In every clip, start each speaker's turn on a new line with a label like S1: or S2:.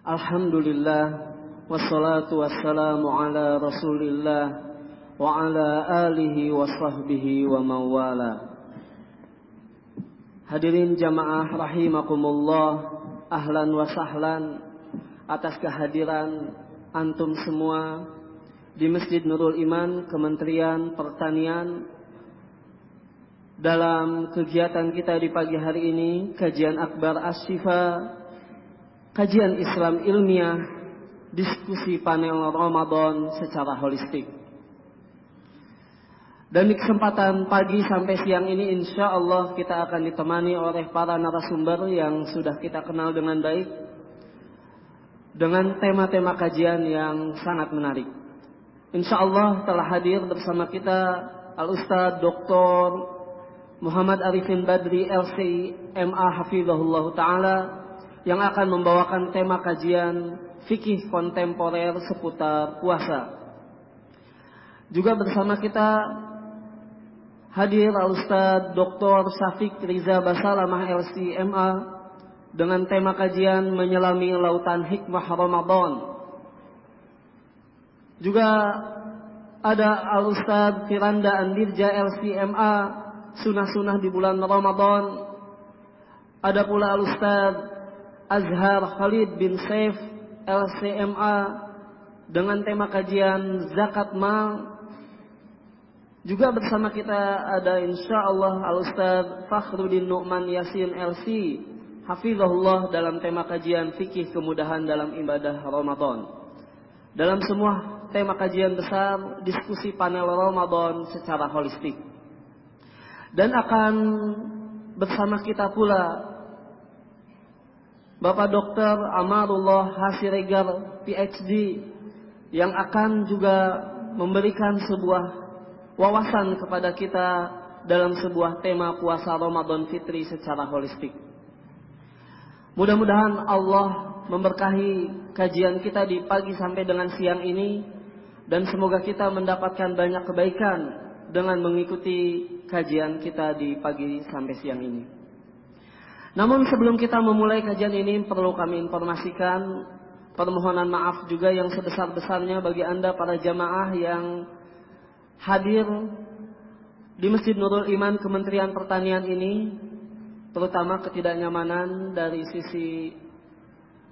S1: Alhamdulillah wassalatu wassalamu ala Rasulillah wa ala alihi wa sahbihi wa mawala. Hadirin jamaah rahimakumullah, ahlan wa sahlan atas kehadiran antum semua di Masjid Nurul Iman Kementerian Pertanian dalam kegiatan kita di pagi hari ini kajian akbar Asyifa kajian Islam ilmiah diskusi panel Ramadan secara holistik dan di kesempatan pagi sampai siang ini insya Allah kita akan ditemani oleh para narasumber yang sudah kita kenal dengan baik dengan tema-tema kajian yang sangat menarik. Insya Allah telah hadir bersama kita Al-Ustadz Dr. Muhammad Arifin Badri LCI MA Hafizahullah Ta'ala yang akan membawakan tema kajian fikih kontemporer seputar puasa. Juga bersama kita hadir Al-Ustaz Dr. Syafiq Riza Basalamah LCMA dengan tema kajian menyelami lautan hikmah Ramadan. Juga ada Al-Ustaz Firanda Andirja LCMA sunnah-sunnah di bulan Ramadan. Ada pula Al-Ustaz Azhar Khalid bin Saif LCMA dengan tema kajian zakat mal. Juga bersama kita ada insya Allah Al-Ustaz Fakhruddin Nu'man Yasin LC Hafizahullah dalam tema kajian fikih kemudahan dalam ibadah Ramadan. Dalam semua tema kajian besar, diskusi panel Ramadan secara holistik dan akan bersama kita pula Bapak Dr. Amarullah Hasiregar PhD yang akan juga memberikan sebuah wawasan kepada kita dalam sebuah tema puasa Ramadan Fitri secara holistik. Mudah-mudahan Allah memberkahi kajian kita di pagi sampai dengan siang ini dan semoga kita mendapatkan banyak kebaikan dengan mengikuti kajian kita di pagi sampai siang ini. Namun sebelum kita memulai kajian ini perlu kami informasikan permohonan maaf juga yang sebesar-besarnya bagi Anda para jamaah yang hadir di Masjid Nurul Iman Kementerian Pertanian ini terutama ketidaknyamanan dari sisi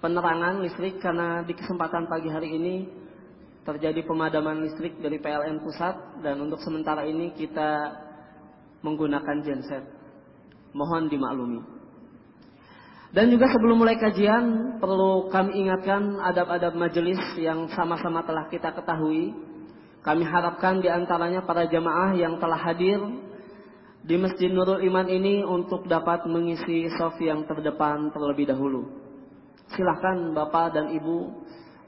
S1: penerangan listrik karena di kesempatan pagi hari ini terjadi pemadaman listrik dari PLN pusat dan untuk sementara ini kita menggunakan genset. Mohon dimaklumi. Dan juga sebelum mulai kajian, perlu kami ingatkan adab-adab majelis yang sama-sama telah kita ketahui. Kami harapkan di antaranya para jamaah yang telah hadir di Masjid Nurul Iman ini untuk dapat mengisi soft yang terdepan terlebih dahulu. Silahkan Bapak dan Ibu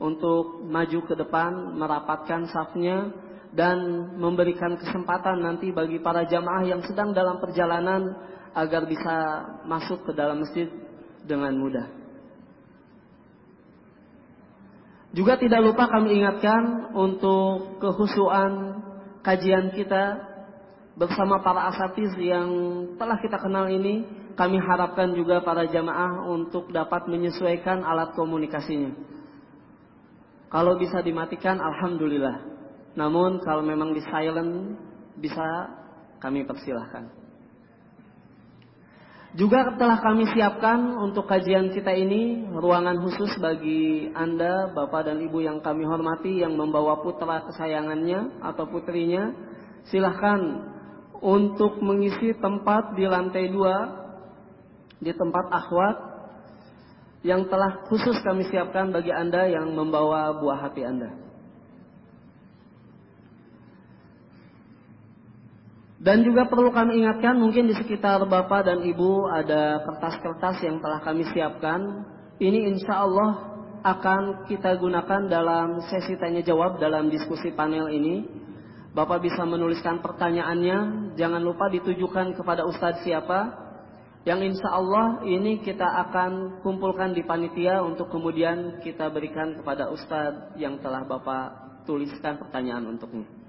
S1: untuk maju ke depan, merapatkan safnya dan memberikan kesempatan nanti bagi para jamaah yang sedang dalam perjalanan agar bisa masuk ke dalam masjid dengan mudah. Juga tidak lupa kami ingatkan untuk kehusuan kajian kita bersama para asatiz yang telah kita kenal ini, kami harapkan juga para jamaah untuk dapat menyesuaikan alat komunikasinya. Kalau bisa dimatikan, alhamdulillah. Namun kalau memang di silent bisa kami persilahkan. Juga telah kami siapkan untuk kajian kita ini ruangan khusus bagi Anda, Bapak dan Ibu yang kami hormati yang membawa putra kesayangannya atau putrinya. Silahkan untuk mengisi tempat di lantai dua di tempat akhwat yang telah khusus kami siapkan bagi Anda yang membawa buah hati Anda. Dan juga perlu kami ingatkan mungkin di sekitar Bapak dan Ibu ada kertas-kertas yang telah kami siapkan. Ini insya Allah akan kita gunakan dalam sesi tanya jawab dalam diskusi panel ini. Bapak bisa menuliskan pertanyaannya, jangan lupa ditujukan kepada Ustadz siapa. Yang insya Allah ini kita akan kumpulkan di panitia untuk kemudian kita berikan kepada Ustadz yang telah Bapak tuliskan pertanyaan untuknya.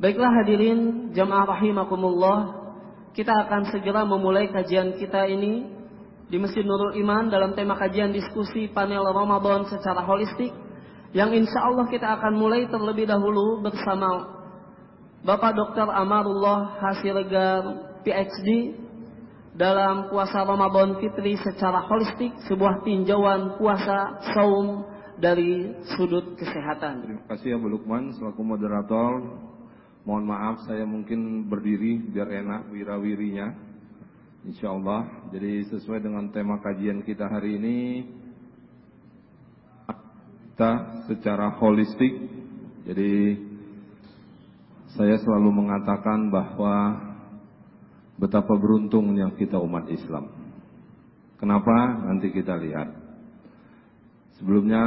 S1: Baiklah hadirin jamaah rahimakumullah kita akan segera memulai kajian kita ini di Masjid Nurul Iman dalam tema kajian diskusi panel Ramadan secara holistik yang insya Allah kita akan mulai terlebih dahulu bersama Bapak Dr. Amarullah Hasiregar PhD dalam puasa Ramadan Fitri secara holistik sebuah tinjauan puasa saum dari sudut kesehatan.
S2: Terima kasih ya Bu Lukman selaku moderator. Mohon maaf saya mungkin berdiri biar enak wirawirinya. Insya Allah. Jadi sesuai dengan tema kajian kita hari ini kita secara holistik. Jadi saya selalu mengatakan bahwa betapa beruntungnya kita umat Islam. Kenapa? Nanti kita lihat. Sebelumnya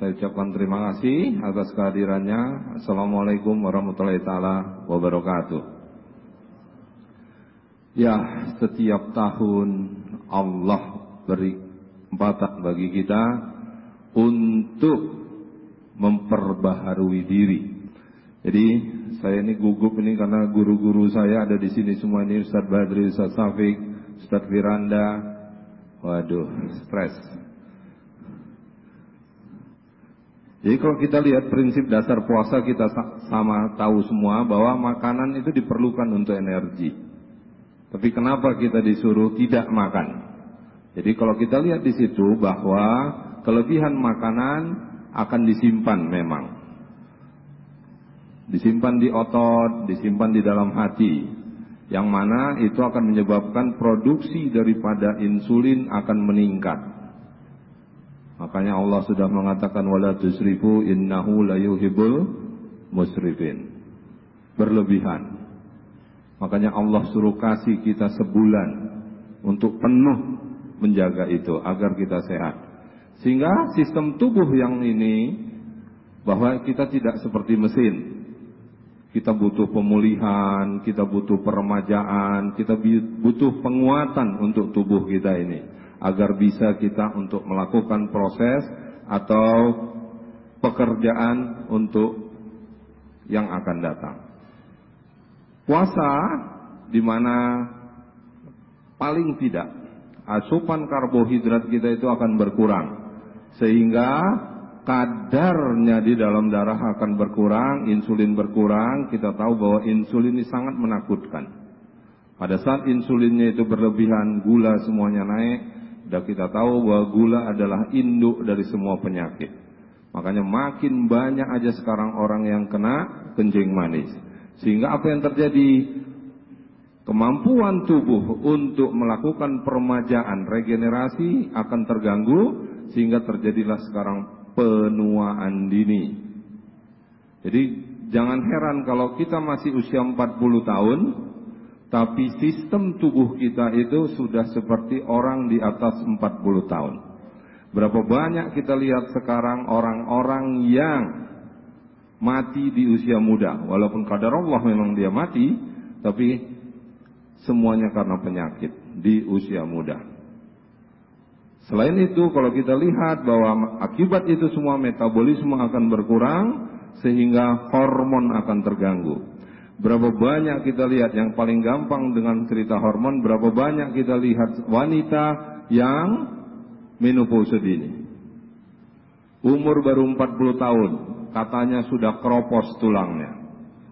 S2: saya ucapkan terima kasih atas kehadirannya. Assalamualaikum warahmatullahi taala wabarakatuh. Ya, setiap tahun Allah beri kesempatan bagi kita untuk memperbaharui diri. Jadi saya ini gugup ini karena guru-guru saya ada di sini semua ini Ustadz Badri, Ustadz Safik, Ustadz Firanda. Waduh, stres. Jadi kalau kita lihat prinsip dasar puasa kita sama tahu semua bahwa makanan itu diperlukan untuk energi. Tapi kenapa kita disuruh tidak makan? Jadi kalau kita lihat di situ bahwa kelebihan makanan akan disimpan memang. Disimpan di otot, disimpan di dalam hati. Yang mana itu akan menyebabkan produksi daripada insulin akan meningkat. Makanya Allah sudah mengatakan wala tusrifu innahu la yuhibbul musrifin. Berlebihan. Makanya Allah suruh kasih kita sebulan untuk penuh menjaga itu agar kita sehat. Sehingga sistem tubuh yang ini bahwa kita tidak seperti mesin. Kita butuh pemulihan, kita butuh peremajaan, kita butuh penguatan untuk tubuh kita ini agar bisa kita untuk melakukan proses atau pekerjaan untuk yang akan datang. Puasa di mana paling tidak asupan karbohidrat kita itu akan berkurang sehingga kadarnya di dalam darah akan berkurang, insulin berkurang. Kita tahu bahwa insulin ini sangat menakutkan. Pada saat insulinnya itu berlebihan, gula semuanya naik, dan kita tahu bahwa gula adalah induk dari semua penyakit. Makanya makin banyak aja sekarang orang yang kena kencing manis. Sehingga apa yang terjadi? Kemampuan tubuh untuk melakukan permajaan regenerasi akan terganggu sehingga terjadilah sekarang penuaan dini. Jadi jangan heran kalau kita masih usia 40 tahun tapi sistem tubuh kita itu sudah seperti orang di atas 40 tahun. Berapa banyak kita lihat sekarang orang-orang yang mati di usia muda. Walaupun kadar Allah memang dia mati, tapi semuanya karena penyakit di usia muda. Selain itu, kalau kita lihat bahwa akibat itu semua metabolisme akan berkurang, sehingga hormon akan terganggu. Berapa banyak kita lihat yang paling gampang dengan cerita hormon, berapa banyak kita lihat wanita yang menopause dini. Umur baru 40 tahun, katanya sudah keropos tulangnya.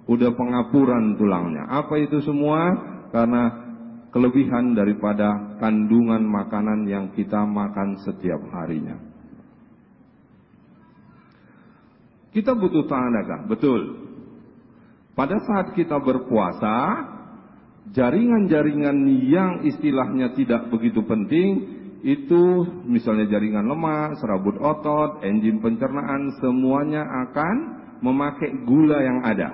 S2: Udah pengapuran tulangnya. Apa itu semua? Karena kelebihan daripada kandungan makanan yang kita makan setiap harinya. Kita butuh tenaga, betul. Pada saat kita berpuasa, jaringan-jaringan yang istilahnya tidak begitu penting, itu misalnya jaringan lemak, serabut otot, enzim pencernaan, semuanya akan memakai gula yang ada.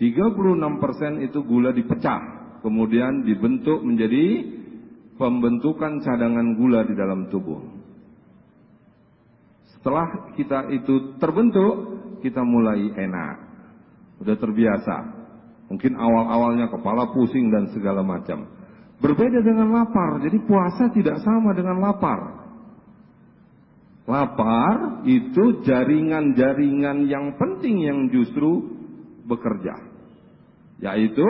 S2: 36% itu gula dipecah, kemudian dibentuk menjadi pembentukan cadangan gula di dalam tubuh. Setelah kita itu terbentuk, kita mulai enak. Sudah terbiasa. Mungkin awal-awalnya kepala pusing dan segala macam. Berbeda dengan lapar. Jadi puasa tidak sama dengan lapar. Lapar itu jaringan-jaringan yang penting yang justru bekerja. Yaitu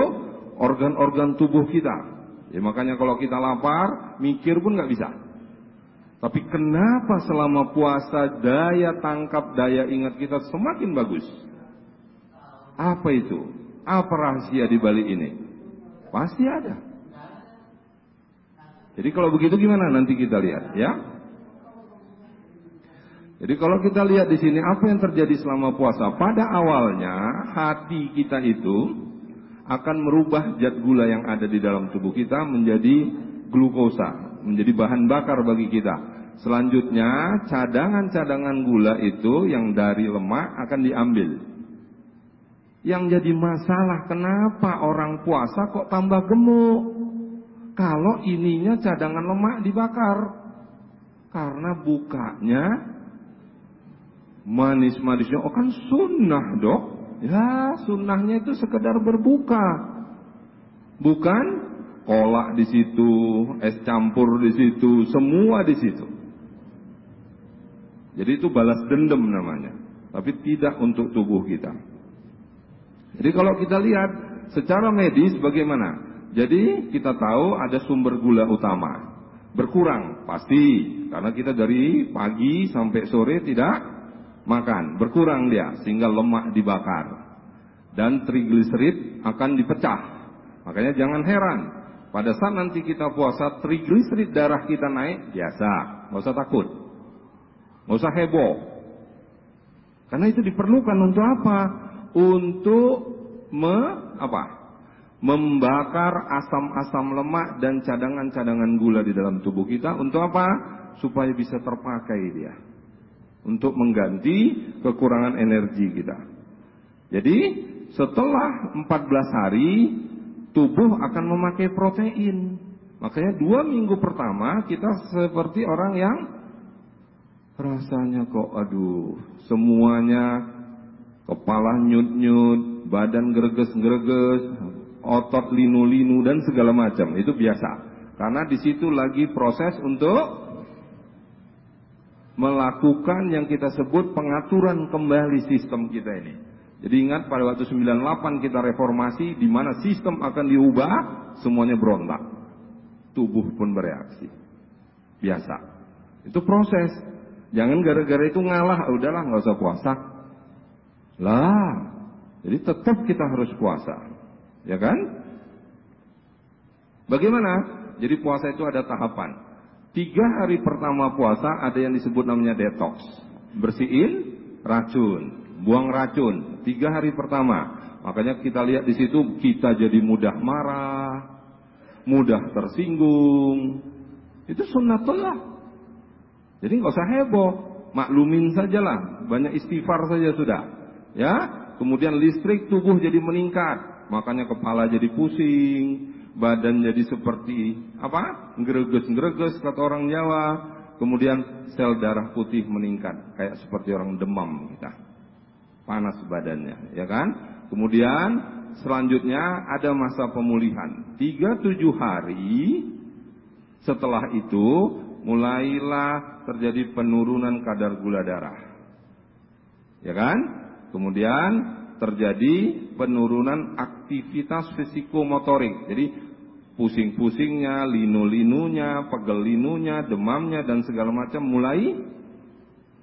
S2: organ-organ tubuh kita. Ya makanya kalau kita lapar, mikir pun nggak bisa. Tapi kenapa selama puasa daya tangkap, daya ingat kita semakin bagus? Apa itu? Apa rahasia di balik ini? Pasti ada. Jadi kalau begitu gimana nanti kita lihat ya? Jadi kalau kita lihat di sini apa yang terjadi selama puasa? Pada awalnya hati kita itu akan merubah zat gula yang ada di dalam tubuh kita menjadi glukosa, menjadi bahan bakar bagi kita. Selanjutnya cadangan-cadangan gula itu yang dari lemak akan diambil. Yang jadi masalah kenapa orang puasa kok tambah gemuk? Kalau ininya cadangan lemak dibakar. Karena bukanya manis-manisnya. Oh kan sunnah dok. Ya sunnahnya itu sekedar berbuka. Bukan kolak di situ, es campur di situ, semua di situ. Jadi itu balas dendam namanya. Tapi tidak untuk tubuh kita. Jadi kalau kita lihat secara medis bagaimana? Jadi kita tahu ada sumber gula utama. Berkurang pasti karena kita dari pagi sampai sore tidak makan, berkurang dia sehingga lemak dibakar dan trigliserid akan dipecah. Makanya jangan heran pada saat nanti kita puasa trigliserid darah kita naik biasa, nggak usah takut, nggak usah heboh. Karena itu diperlukan untuk apa? Untuk me, apa? membakar asam-asam lemak dan cadangan-cadangan gula di dalam tubuh kita untuk apa? Supaya bisa terpakai dia. Untuk mengganti kekurangan energi kita. Jadi setelah 14 hari tubuh akan memakai protein. Makanya dua minggu pertama kita seperti orang yang rasanya kok aduh semuanya kepala nyut-nyut, badan greges-greges, otot linu-linu dan segala macam itu biasa karena di situ lagi proses untuk melakukan yang kita sebut pengaturan kembali sistem kita ini. Jadi ingat pada waktu 98 kita reformasi di mana sistem akan diubah, semuanya berontak. Tubuh pun bereaksi. Biasa. Itu proses. Jangan gara-gara itu ngalah, udahlah nggak usah puasa. Lah, jadi tetap kita harus puasa. Ya kan? Bagaimana? Jadi puasa itu ada tahapan. Tiga hari pertama puasa ada yang disebut namanya detox. Bersihin racun, buang racun. Tiga hari pertama. Makanya kita lihat di situ kita jadi mudah marah, mudah tersinggung. Itu sunnatullah. Jadi nggak usah heboh, maklumin sajalah. Banyak istighfar saja sudah. Ya, kemudian listrik tubuh jadi meningkat makanya kepala jadi pusing, badan jadi seperti apa? Greges-greges kata orang Jawa. Kemudian sel darah putih meningkat, kayak seperti orang demam kita. Panas badannya, ya kan? Kemudian selanjutnya ada masa pemulihan. Tiga tujuh hari setelah itu mulailah terjadi penurunan kadar gula darah. Ya kan? Kemudian terjadi penurunan aktivitas fisikomotorik. Jadi pusing-pusingnya, linu-linunya, pegel-linunya, demamnya dan segala macam mulai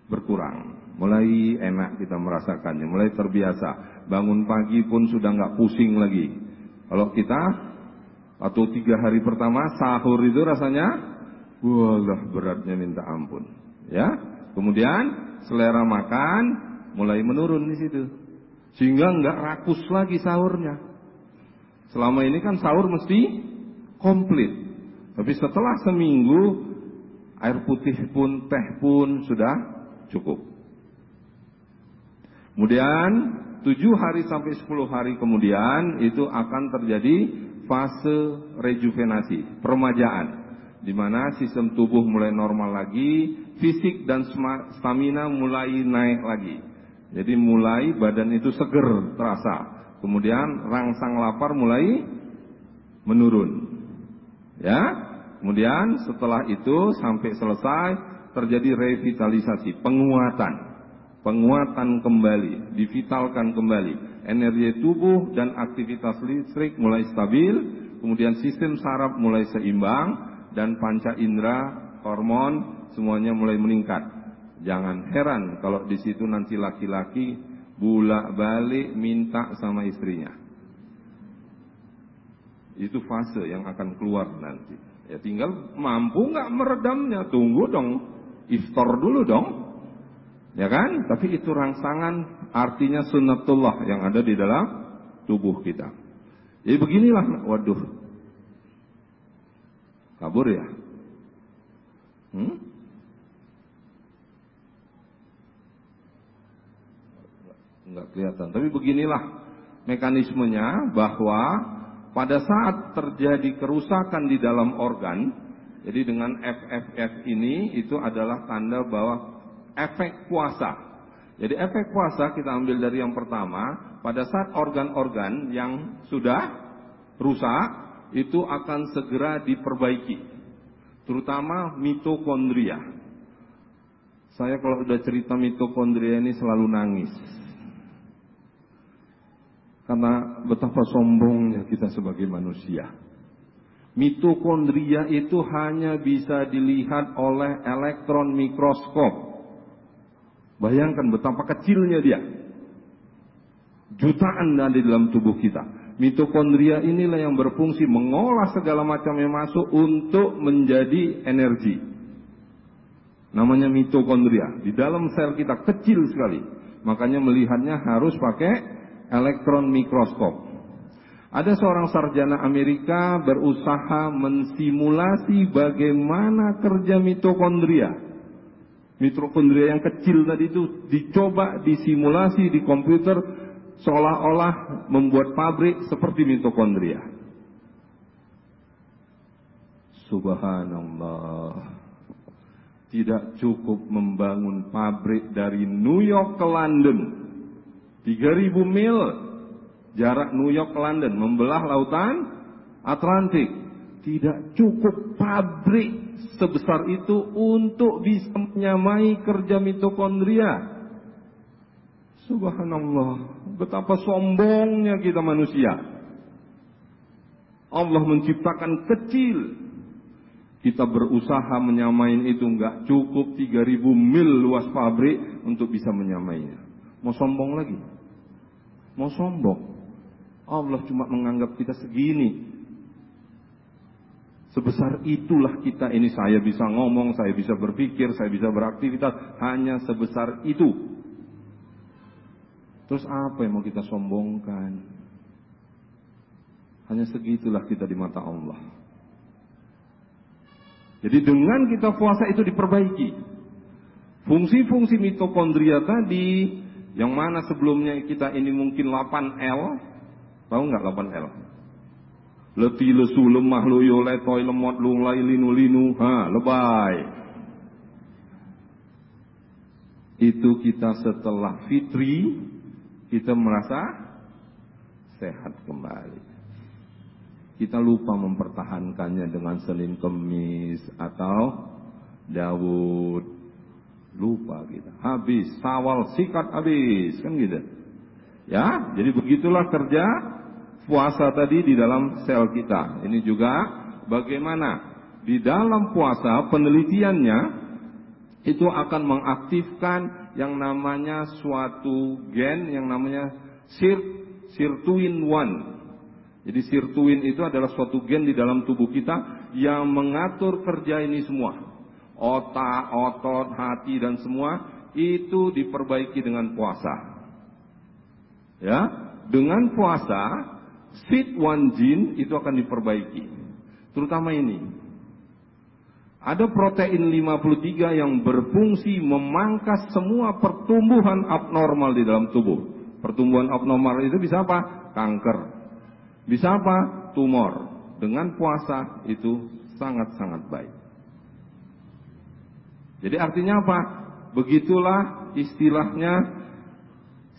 S2: berkurang. Mulai enak kita merasakannya, mulai terbiasa. Bangun pagi pun sudah nggak pusing lagi. Kalau kita atau tiga hari pertama sahur itu rasanya, wah beratnya minta ampun. Ya, kemudian selera makan mulai menurun di situ. Sehingga nggak rakus lagi sahurnya. Selama ini kan sahur mesti komplit. Tapi setelah seminggu, air putih pun, teh pun sudah cukup. Kemudian, tujuh hari sampai sepuluh hari kemudian, itu akan terjadi fase rejuvenasi, permajaan. Di mana sistem tubuh mulai normal lagi, fisik dan stamina mulai naik lagi. Jadi mulai badan itu seger terasa. Kemudian rangsang lapar mulai menurun. Ya. Kemudian setelah itu sampai selesai terjadi revitalisasi, penguatan. Penguatan kembali, divitalkan kembali. energi tubuh dan aktivitas listrik mulai stabil, kemudian sistem saraf mulai seimbang, dan panca indera, hormon, semuanya mulai meningkat. Jangan heran kalau di situ nanti laki-laki bulak balik minta sama istrinya. Itu fase yang akan keluar nanti. Ya tinggal mampu nggak meredamnya, tunggu dong, iftar dulu dong. Ya kan? Tapi itu rangsangan artinya sunnatullah yang ada di dalam tubuh kita. Jadi beginilah, waduh, kabur ya. Hmm? Enggak kelihatan. Tapi beginilah mekanismenya bahwa pada saat terjadi kerusakan di dalam organ, jadi dengan FFF ini itu adalah tanda bahwa efek puasa. Jadi efek puasa kita ambil dari yang pertama, pada saat organ-organ yang sudah rusak itu akan segera diperbaiki. Terutama mitokondria. Saya kalau udah cerita mitokondria ini selalu nangis. Karena betapa sombongnya kita sebagai manusia. Mitokondria itu hanya bisa dilihat oleh elektron mikroskop. Bayangkan betapa kecilnya dia. Jutaan ada di dalam tubuh kita. Mitokondria inilah yang berfungsi mengolah segala macam yang masuk untuk menjadi energi. Namanya mitokondria. Di dalam sel kita kecil sekali. Makanya melihatnya harus pakai elektron mikroskop. Ada seorang sarjana Amerika berusaha mensimulasi bagaimana kerja mitokondria mitokondria yang kecil tadi itu dicoba disimulasi di komputer seolah-olah membuat pabrik seperti mitokondria. Subhanallah. Tidak cukup membangun pabrik dari New York ke London. 3000 mil jarak New York London membelah lautan Atlantik. Tidak cukup pabrik sebesar itu untuk bisa menyamai kerja mitokondria. Subhanallah, betapa sombongnya kita manusia. Allah menciptakan kecil. Kita berusaha menyamain itu enggak cukup 3000 mil luas pabrik untuk bisa menyamainya. Mau sombong lagi? Mau sombong? Allah cuma menganggap kita segini. Sebesar itulah kita ini saya bisa ngomong, saya bisa berpikir, saya bisa beraktivitas hanya sebesar itu. Terus apa yang mau kita sombongkan? Hanya segitulah kita di mata Allah. Jadi dengan kita puasa itu diperbaiki. Fungsi-fungsi mitokondria tadi yang mana sebelumnya kita ini mungkin 8L, tahu nggak 8L? Leti lesu lemah loyo letoy lemot lunglai linu linu ha lebay. Itu kita setelah fitri kita merasa sehat kembali. Kita lupa mempertahankannya dengan Senin Kemis atau Dawud. Lupa kita. Habis, sawal sikat habis. Kan gitu. Ya, jadi begitulah kerja puasa tadi di dalam sel kita. Ini juga bagaimana di dalam puasa penelitiannya itu akan mengaktifkan yang namanya suatu gen yang namanya sir sirtuin 1. Jadi sirtuin itu adalah suatu gen di dalam tubuh kita yang mengatur kerja ini semua. Otak, otot, hati dan semua itu diperbaiki dengan puasa. Ya, dengan puasa Fit one gene itu akan diperbaiki. Terutama ini. Ada protein 53 yang berfungsi memangkas semua pertumbuhan abnormal di dalam tubuh. Pertumbuhan abnormal itu bisa apa? Kanker. Bisa apa? Tumor. Dengan puasa itu sangat-sangat baik. Jadi artinya apa? Begitulah istilahnya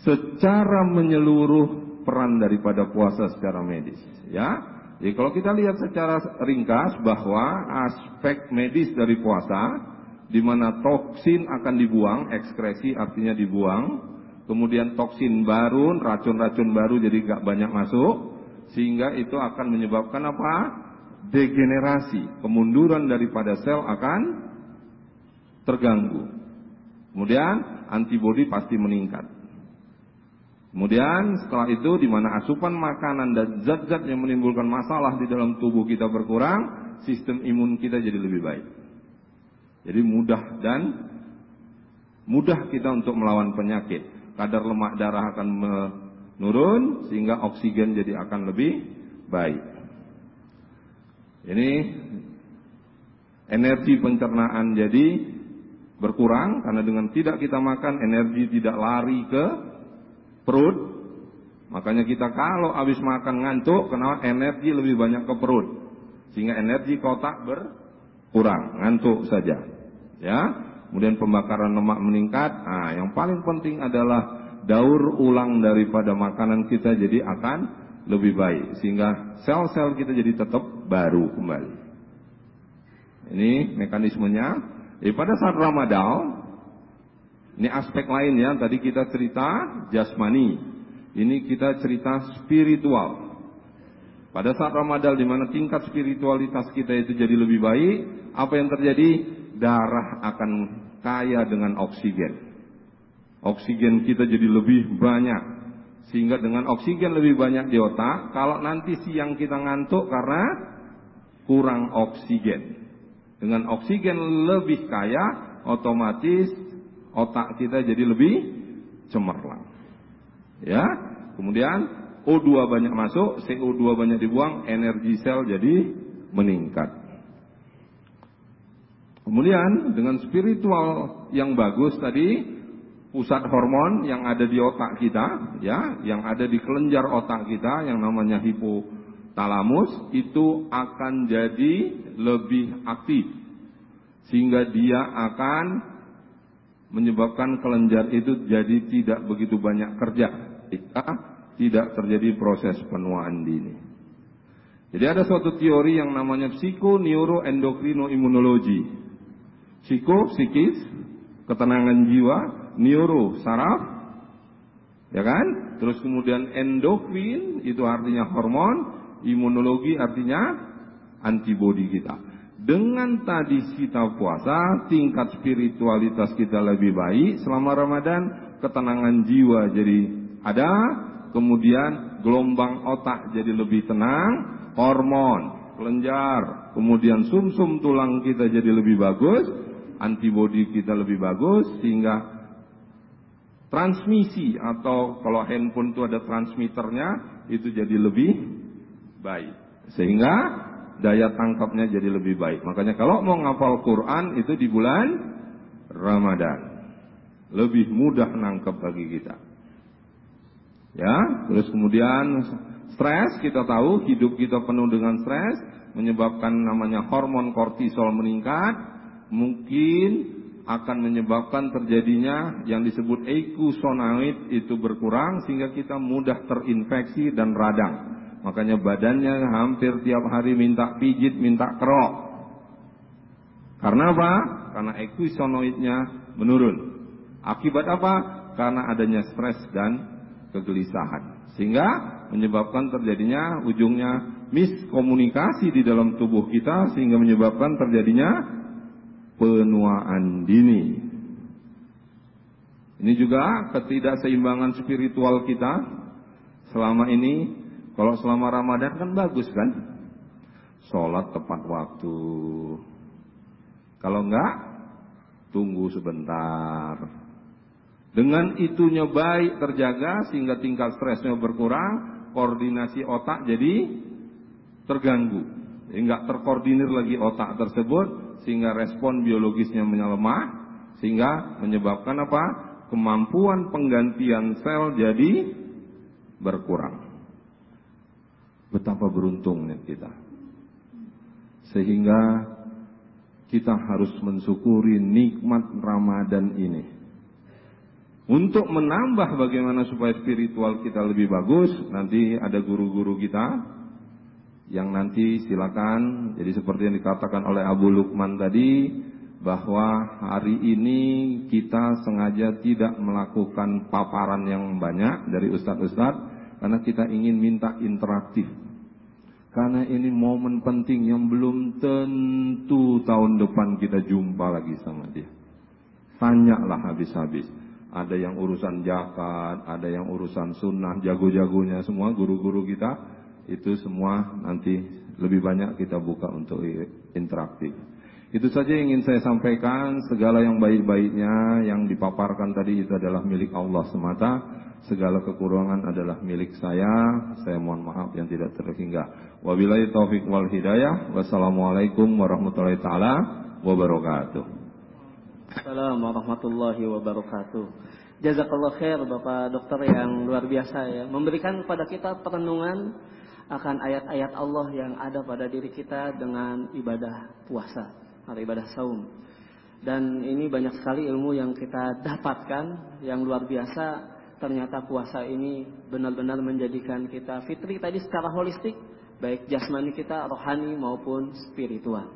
S2: secara menyeluruh peran daripada puasa secara medis, ya. Jadi kalau kita lihat secara ringkas bahwa aspek medis dari puasa di mana toksin akan dibuang, ekskresi artinya dibuang, kemudian toksin baru, racun-racun baru jadi gak banyak masuk, sehingga itu akan menyebabkan apa? Degenerasi, kemunduran daripada sel akan terganggu. Kemudian antibodi pasti meningkat. Kemudian setelah itu di mana asupan makanan dan zat-zat yang menimbulkan masalah di dalam tubuh kita berkurang, sistem imun kita jadi lebih baik. Jadi mudah dan mudah kita untuk melawan penyakit. Kadar lemak darah akan menurun sehingga oksigen jadi akan lebih baik. Ini energi pencernaan jadi berkurang karena dengan tidak kita makan energi tidak lari ke perut. Makanya kita kalau habis makan ngantuk, kenapa energi lebih banyak ke perut. Sehingga energi kotak berkurang, ngantuk saja. Ya, kemudian pembakaran lemak meningkat. Nah, yang paling penting adalah daur ulang daripada makanan kita jadi akan lebih baik sehingga sel-sel kita jadi tetap baru kembali. Ini mekanismenya. Jadi pada saat Ramadan ini aspek lain ya, tadi kita cerita jasmani. Ini kita cerita spiritual. Pada saat Ramadan di mana tingkat spiritualitas kita itu jadi lebih baik, apa yang terjadi? Darah akan kaya dengan oksigen. Oksigen kita jadi lebih banyak. Sehingga dengan oksigen lebih banyak di otak, kalau nanti siang kita ngantuk karena kurang oksigen. Dengan oksigen lebih kaya, otomatis otak kita jadi lebih cemerlang. Ya, kemudian O2 banyak masuk, CO2 banyak dibuang, energi sel jadi meningkat. Kemudian dengan spiritual yang bagus tadi, pusat hormon yang ada di otak kita, ya, yang ada di kelenjar otak kita yang namanya hipotalamus itu akan jadi lebih aktif sehingga dia akan menyebabkan kelenjar itu jadi tidak begitu banyak kerja jika tidak terjadi proses penuaan dini. Jadi ada suatu teori yang namanya psikoneuroendokrinoimunologi. Psiko, psikis, ketenangan jiwa, neuro, saraf, ya kan? Terus kemudian endokrin itu artinya hormon, imunologi artinya antibodi kita. Dengan tadi kita puasa, tingkat spiritualitas kita lebih baik selama Ramadan, ketenangan jiwa jadi ada, kemudian gelombang otak jadi lebih tenang, hormon, kelenjar, kemudian sumsum -sum tulang kita jadi lebih bagus, antibodi kita lebih bagus sehingga transmisi atau kalau handphone itu ada transmitternya itu jadi lebih baik. Sehingga daya tangkapnya jadi lebih baik. Makanya kalau mau ngapal Quran itu di bulan Ramadan. Lebih mudah nangkep bagi kita. Ya, terus kemudian stres kita tahu hidup kita penuh dengan stres menyebabkan namanya hormon kortisol meningkat, mungkin akan menyebabkan terjadinya yang disebut eikusonaid itu berkurang sehingga kita mudah terinfeksi dan radang. Makanya badannya hampir tiap hari minta pijit, minta kerok. Karena apa? Karena ekuisonoidnya menurun. Akibat apa? Karena adanya stres dan kegelisahan. Sehingga menyebabkan terjadinya ujungnya miskomunikasi di dalam tubuh kita sehingga menyebabkan terjadinya penuaan dini. Ini juga ketidakseimbangan spiritual kita selama ini kalau selama Ramadan kan bagus kan? Sholat tepat waktu. Kalau enggak, tunggu sebentar. Dengan itunya baik terjaga sehingga tingkat stresnya berkurang, koordinasi otak jadi terganggu. Enggak terkoordinir lagi otak tersebut sehingga respon biologisnya menyelemah sehingga menyebabkan apa? Kemampuan penggantian sel jadi berkurang. Betapa beruntungnya kita. Sehingga kita harus mensyukuri nikmat Ramadan ini. Untuk menambah bagaimana supaya spiritual kita lebih bagus, nanti ada guru-guru kita yang nanti silakan, jadi seperti yang dikatakan oleh Abu Lukman tadi, bahwa hari ini kita sengaja tidak melakukan paparan yang banyak dari ustadz-ustadz karena kita ingin minta interaktif. Karena ini momen penting yang belum tentu tahun depan kita jumpa lagi sama dia. Tanyalah habis-habis. Ada yang urusan jakat, ada yang urusan sunnah, jago-jagonya semua guru-guru kita. Itu semua nanti lebih banyak kita buka untuk interaktif. Itu saja yang ingin saya sampaikan. Segala yang baik-baiknya yang dipaparkan tadi itu adalah milik Allah semata. Segala kekurangan adalah milik saya. Saya mohon maaf yang tidak terhingga. Wabillahi taufik wal hidayah. Wassalamualaikum warahmatullahi taala wabarakatuh.
S1: Assalamualaikum warahmatullahi wabarakatuh. Jazakallah khair Bapak Dokter yang luar biasa ya. Memberikan kepada kita perenungan akan ayat-ayat Allah yang ada pada diri kita dengan ibadah puasa atau ibadah saum. Dan ini banyak sekali ilmu yang kita dapatkan yang luar biasa. Ternyata puasa ini benar-benar menjadikan kita fitri tadi secara holistik, baik jasmani kita, rohani maupun spiritual.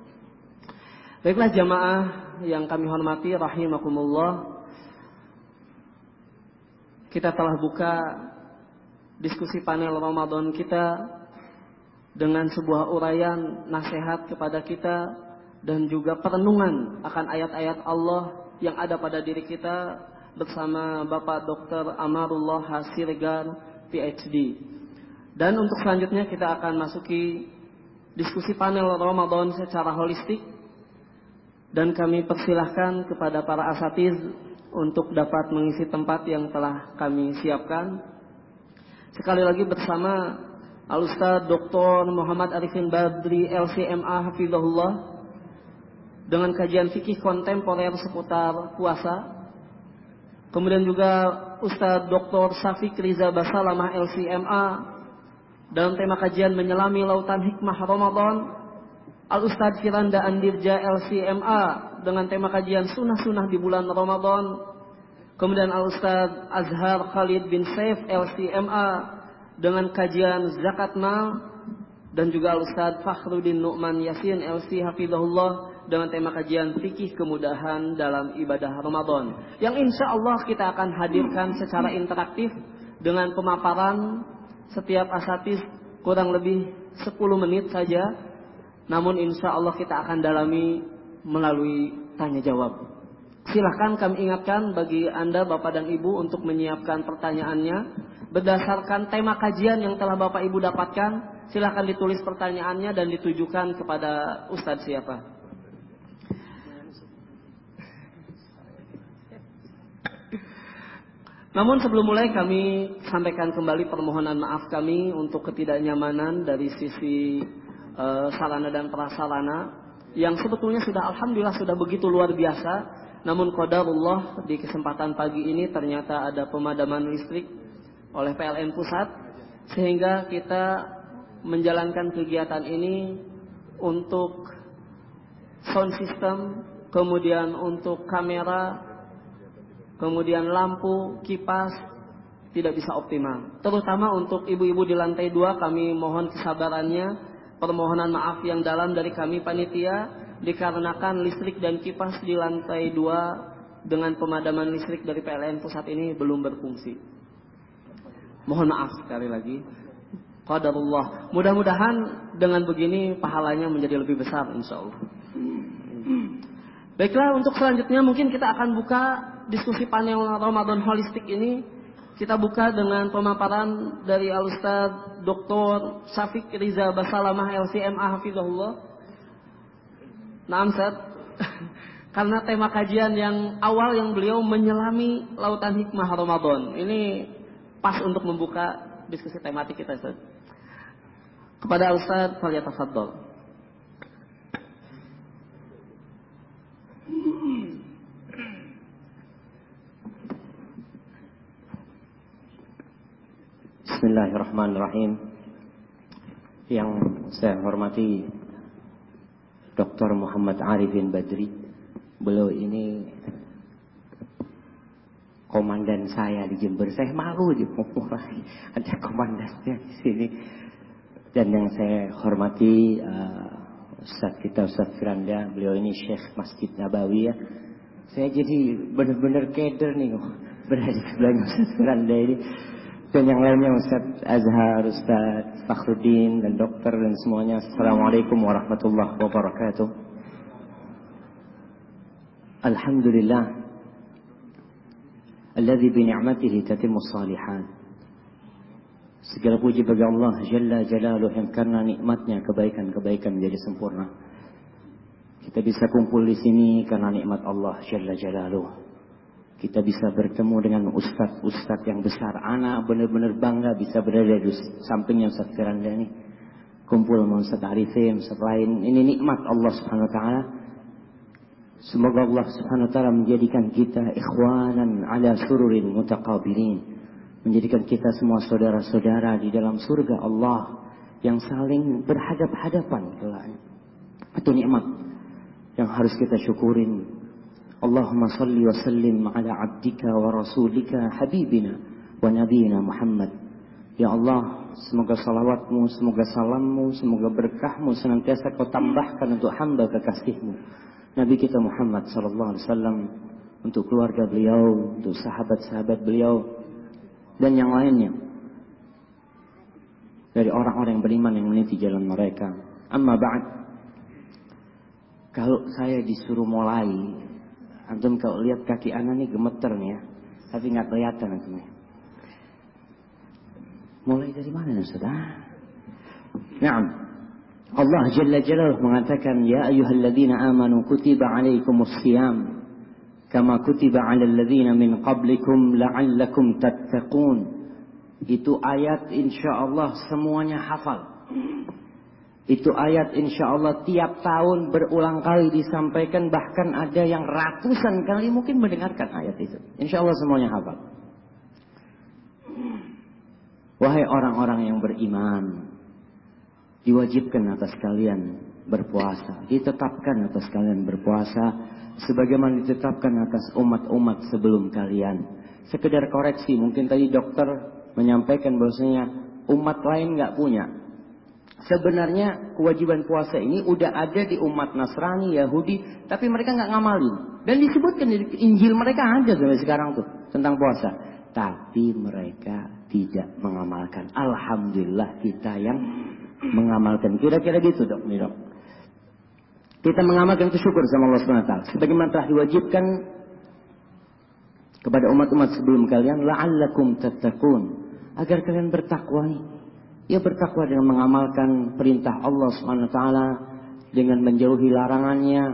S1: Baiklah jamaah yang kami hormati rahimakumullah. Kita telah buka diskusi panel Ramadan kita dengan sebuah uraian nasihat kepada kita dan juga perenungan akan ayat-ayat Allah yang ada pada diri kita bersama Bapak Dr. Amarullah Hasiregar PhD. Dan untuk selanjutnya kita akan masuki diskusi panel Ramadan secara holistik dan kami persilahkan kepada para asatiz untuk dapat mengisi tempat yang telah kami siapkan. Sekali lagi bersama Al-Ustaz Dr. Muhammad Arifin Badri LCMA Hafizahullah dengan kajian fikih kontemporer seputar puasa. Kemudian juga Ustadz Dr. Syafiq Riza Basalamah LCMA dalam tema kajian menyelami lautan hikmah Ramadan. Al Ustadz Firanda Andirja LCMA dengan tema kajian sunnah-sunnah di bulan Ramadan. Kemudian Al Ustadz Azhar Khalid bin Saif LCMA dengan kajian zakat mal dan juga Al Ustadz Fakhruddin Nu'man Yasin LC Hafizahullah dengan tema kajian fikih kemudahan dalam ibadah Ramadan. Yang insya Allah kita akan hadirkan secara interaktif dengan pemaparan setiap asatis kurang lebih 10 menit saja. Namun insya Allah kita akan dalami melalui tanya jawab. Silahkan kami ingatkan bagi Anda Bapak dan Ibu untuk menyiapkan pertanyaannya berdasarkan tema kajian yang telah Bapak Ibu dapatkan. Silahkan ditulis pertanyaannya dan ditujukan kepada Ustadz siapa. Namun sebelum mulai kami sampaikan kembali permohonan maaf kami untuk ketidaknyamanan dari sisi uh, sarana dan prasarana yang sebetulnya sudah alhamdulillah sudah begitu luar biasa. Namun qadarullah di kesempatan pagi ini ternyata ada pemadaman listrik oleh PLN pusat sehingga kita menjalankan kegiatan ini untuk sound system, kemudian untuk kamera, kemudian lampu, kipas tidak bisa optimal. Terutama untuk ibu-ibu di lantai dua kami mohon kesabarannya, permohonan maaf yang dalam dari kami panitia dikarenakan listrik dan kipas di lantai dua dengan pemadaman listrik dari PLN pusat ini belum berfungsi. Mohon maaf sekali lagi. Qadarullah. Mudah-mudahan dengan begini pahalanya menjadi lebih besar insya Allah. Baiklah untuk selanjutnya mungkin kita akan buka diskusi panel Ramadan holistik ini kita buka dengan pemaparan dari Al Ustaz Dr. Syafiq Riza Basalamah LCMA Hafizahullah. Nah, Ustaz. Karena tema kajian yang awal yang beliau menyelami lautan hikmah Ramadan. Ini pas untuk membuka diskusi tematik kita, Ustaz. Kepada Al Ustaz, Fadol.
S3: Bismillahirrahmanirrahim. Yang saya hormati Dr. Muhammad Arifin Badri. Beliau ini komandan saya di Jember. Saya malu di ada komandannya di sini. Dan yang saya hormati uh, Ustaz kita Ustaz Firanda, beliau ini Syekh Masjid Nabawi ya. Saya jadi benar-benar keder nih berada di sebelahnya Ustaz Firanda ini. Dan yang lainnya Ustaz Azhar, Ustaz Fakhruddin dan dokter dan semuanya. Assalamualaikum warahmatullahi wabarakatuh. Alhamdulillah. Alladhi bi tatimmu salihan. Segala puji bagi Allah Jalla Jalaluh yang karena nikmatnya kebaikan-kebaikan menjadi sempurna. Kita bisa kumpul di sini karena nikmat Allah Jalla Jalaluh. Kita bisa bertemu dengan ustaz-ustaz yang besar. Anak benar-benar bangga bisa berada di sampingnya Ustaz Firanda ini. Kumpul sama Ustaz Arifin, Ustaz lain. Ini nikmat Allah Subhanahu Wa Taala. Semoga Allah Subhanahu Wa Taala menjadikan kita ikhwanan ala sururin mutaqabilin menjadikan kita semua saudara-saudara di dalam surga Allah yang saling berhadap-hadapan. Itu nikmat yang harus kita syukurin. Sallim ala abdika wa rasulika habibina wa nabiyina Muhammad. Ya Allah, semoga salawatmu, semoga salammu, semoga berkahmu senantiasa kau tambahkan untuk hamba kekasihmu. Nabi kita Muhammad sallallahu alaihi wasallam untuk keluarga beliau, untuk sahabat-sahabat beliau, dan yang lainnya dari orang-orang yang beriman yang meniti jalan mereka. Amma ba'd. Kalau saya disuruh mulai, antum kalau lihat kaki anak nih gemeter nih ya, tapi nggak kelihatan antum ya. Mulai dari mana nih sudah? Naam. Allah Jalla Jalaluhu mengatakan, Ya ayuhalladzina amanu kutiba alaikumus siyam kama kutiba 'alal ladzina min qablikum la'allakum tattaqun. Itu ayat insyaallah semuanya hafal. Itu ayat insyaallah tiap tahun berulang kali disampaikan bahkan ada yang ratusan kali mungkin mendengarkan ayat itu. Insyaallah semuanya hafal. Wahai orang-orang yang beriman, diwajibkan atas kalian berpuasa, ditetapkan atas kalian berpuasa sebagaimana ditetapkan atas umat-umat sebelum kalian. Sekedar koreksi, mungkin tadi dokter menyampaikan bahwasanya umat lain nggak punya. Sebenarnya kewajiban puasa ini udah ada di umat Nasrani, Yahudi, tapi mereka nggak ngamalin. Dan disebutkan di Injil mereka ada sampai sekarang tuh tentang puasa. Tapi mereka tidak mengamalkan. Alhamdulillah kita yang mengamalkan. Kira-kira gitu dok, nih dok. Kita mengamalkan itu syukur sama Allah SWT. Sebagaimana telah diwajibkan kepada umat-umat sebelum kalian, la'allakum tattaqun. Agar kalian bertakwa. Ya bertakwa dengan mengamalkan perintah Allah SWT dengan menjauhi larangannya.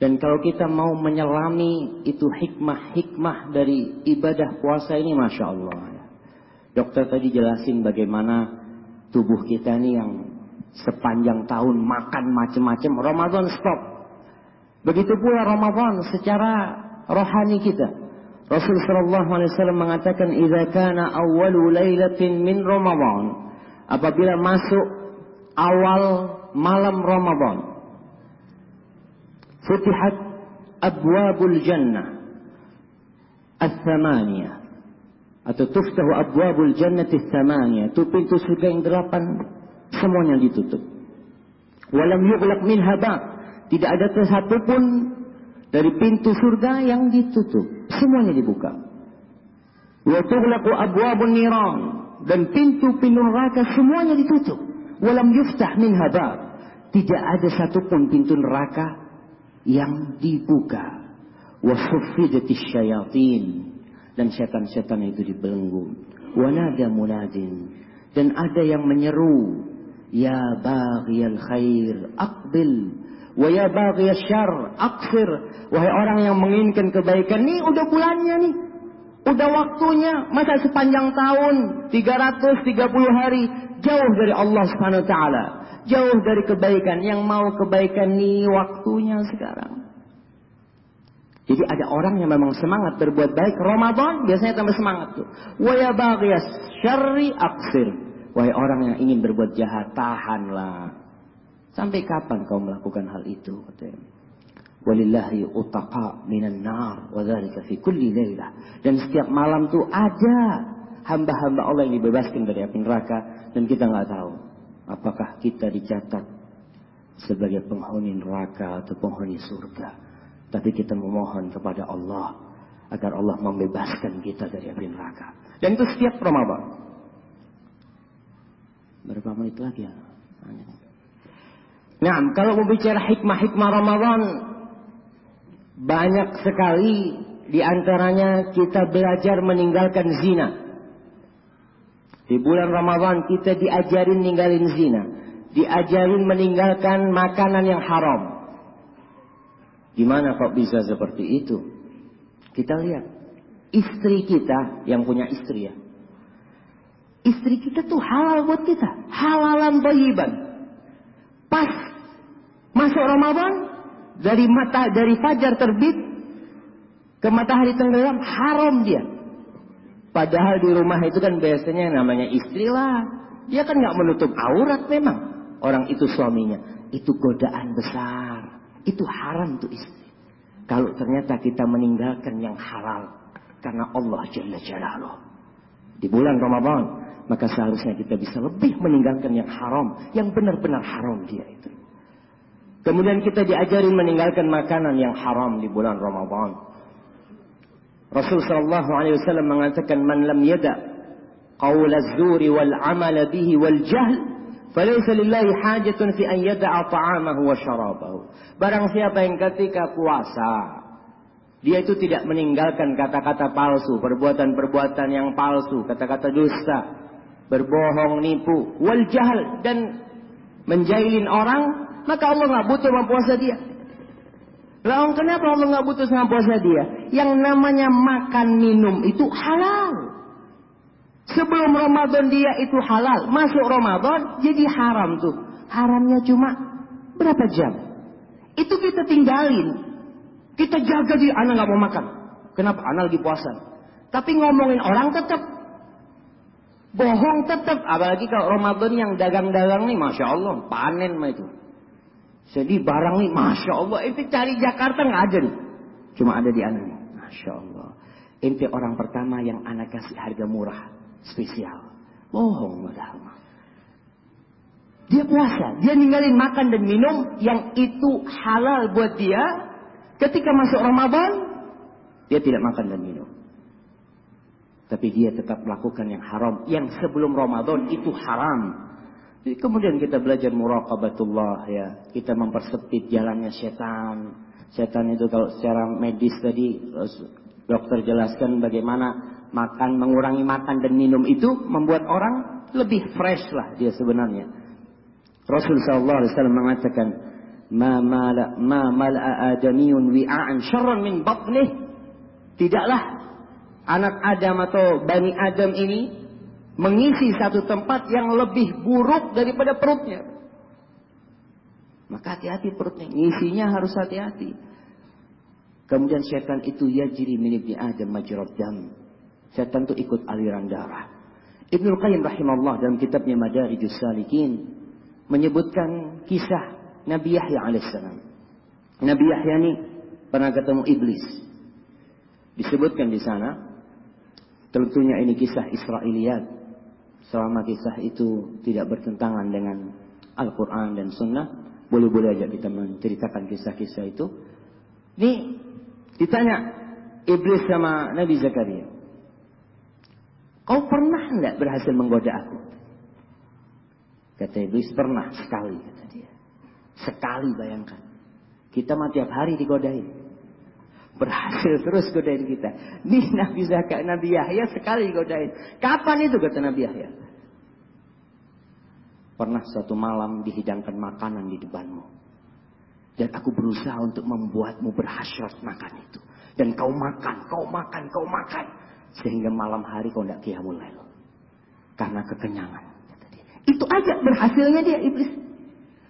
S3: Dan kalau kita mau menyelami itu hikmah-hikmah dari ibadah puasa ini, Masya Allah. Dokter tadi jelasin bagaimana tubuh kita ini yang sepanjang tahun makan macam-macam, Ramadan stop. Begitu pula Ramadan secara rohani kita. Rasul sallallahu alaihi wasallam mengatakan idza kana awwalu lailatin min Ramadan apabila masuk awal malam Ramadan futihat abwabul jannah al-thamaniyah atau tuftahu abwabul jannati al-thamaniyah itu pintu surga yang delapan semuanya ditutup. Walam yughlaq min haba. Tidak ada satu pun dari pintu surga yang ditutup. Semuanya dibuka. Wa tughlaqu abwabun niran dan pintu-pintu neraka semuanya ditutup. Walam yuftah min haba. Tidak ada satupun pintu neraka yang dibuka. Wa suffidatis syayatin dan setan-setan itu dibelenggu. Wa nada munadin dan ada yang menyeru Ya baghiyal khair, aqbil. Wa ya baghiyal syar, aqsir. Wahai orang yang menginginkan kebaikan, nih udah bulannya nih. Udah waktunya, masa sepanjang tahun, 330 hari, jauh dari Allah Subhanahu taala. Jauh dari kebaikan, yang mau kebaikan nih waktunya sekarang. Jadi ada orang yang memang semangat berbuat baik Ramadan biasanya tambah semangat tuh. Wa ya baghiyas syarri aqsir. Wahai orang yang ingin berbuat jahat, tahanlah. Sampai kapan kau melakukan hal itu? Katanya. Walillahi utaqa minan nar wa fi kulli lailah. Dan setiap malam tuh ada hamba-hamba Allah yang dibebaskan dari api neraka dan kita nggak tahu apakah kita dicatat sebagai penghuni neraka atau penghuni surga. Tapi kita memohon kepada Allah agar Allah membebaskan kita dari api neraka. Dan itu setiap Ramadan. Berapa menit lagi ya? Nah, kalau berbicara hikmah-hikmah Ramadan, banyak sekali di antaranya kita belajar meninggalkan zina. Di bulan Ramadan kita diajarin ninggalin zina. Diajarin meninggalkan makanan yang haram. Gimana kok bisa seperti itu? Kita lihat. Istri kita yang punya istri ya. Istri kita tuh halal buat kita. Halalan bayiban. Pas masuk Ramadan. Dari mata dari fajar terbit ke matahari tenggelam haram dia. Padahal di rumah itu kan biasanya namanya istri lah. Dia kan nggak menutup aurat memang. Orang itu suaminya. Itu godaan besar. Itu haram tuh istri. Kalau ternyata kita meninggalkan yang halal. Karena Allah Jalla Jalaluh. Di bulan Ramadan maka seharusnya kita bisa lebih meninggalkan yang haram, yang benar-benar haram dia itu. Kemudian kita diajarin meninggalkan makanan yang haram di bulan Ramadan. Rasul sallallahu alaihi wasallam mengatakan man lam yada qaul az-zuri wal amal bihi wal jahl falaysa lillahi hajatun fi an yada'a ta'amahu wa syarabahu. Barang siapa yang ketika puasa dia itu tidak meninggalkan kata-kata palsu, perbuatan-perbuatan yang palsu, kata-kata dusta, berbohong, nipu, wal jahal dan menjailin orang, maka Allah nggak butuh sama puasa dia. Lalu kenapa Allah nggak butuh sama puasa dia? Yang namanya makan minum itu halal. Sebelum Ramadan dia itu halal, masuk Ramadan jadi haram tuh. Haramnya cuma berapa jam? Itu kita tinggalin. Kita jaga dia, anak nggak mau makan. Kenapa? Anak lagi puasa. Tapi ngomongin orang tetap Bohong tetap, apalagi kalau Ramadan yang dagang-dagang nih, masya Allah, panen mah itu. Jadi barang nih, masya Allah, itu cari Jakarta nggak ada nih, cuma ada di anak masya Allah. Inti orang pertama yang anak kasih harga murah, spesial. Bohong padahal Dia puasa, dia ninggalin makan dan minum yang itu halal buat dia. Ketika masuk Ramadan, dia tidak makan dan minum. Tapi dia tetap melakukan yang haram. Yang sebelum Ramadan itu haram. Kemudian kita belajar muraqabatullah ya. Kita mempersempit jalannya setan. Setan itu kalau secara medis tadi dokter jelaskan bagaimana makan mengurangi makan dan minum itu membuat orang lebih fresh lah dia sebenarnya. Rasul sallallahu alaihi wasallam mengatakan, "Ma mala ma mala'a adamiyun wi'an syarran min batnih." Tidaklah anak Adam atau Bani Adam ini mengisi satu tempat yang lebih buruk daripada perutnya. Maka hati-hati perutnya, ngisinya harus hati-hati. Kemudian setan itu yajri min ibni Adam majrad dam. Setan itu ikut aliran darah. Ibnu Qayyim rahimahullah dalam kitabnya Madarijus Salikin menyebutkan kisah Nabi Yahya alaihissalam. Nabi Yahya ini pernah ketemu iblis. Disebutkan di sana Tentunya ini kisah Israiliyat. Selama kisah itu tidak bertentangan dengan Al-Quran dan Sunnah, boleh-boleh aja kita menceritakan kisah-kisah itu. Ini ditanya Iblis sama Nabi Zakaria. Kau pernah enggak berhasil menggoda aku? Kata Iblis, pernah sekali, kata dia. Sekali bayangkan. Kita mah tiap hari digodain. Berhasil terus godain kita. Nih Nabi Zaka, Nabi Yahya sekali godain. Kapan itu kata Nabi Yahya? Pernah suatu malam dihidangkan makanan di depanmu. Dan aku berusaha untuk membuatmu berhasrat makan itu. Dan kau makan, kau makan, kau makan. Sehingga malam hari kau tidak qiyamul lail. Karena kekenyangan. Itu aja berhasilnya dia iblis.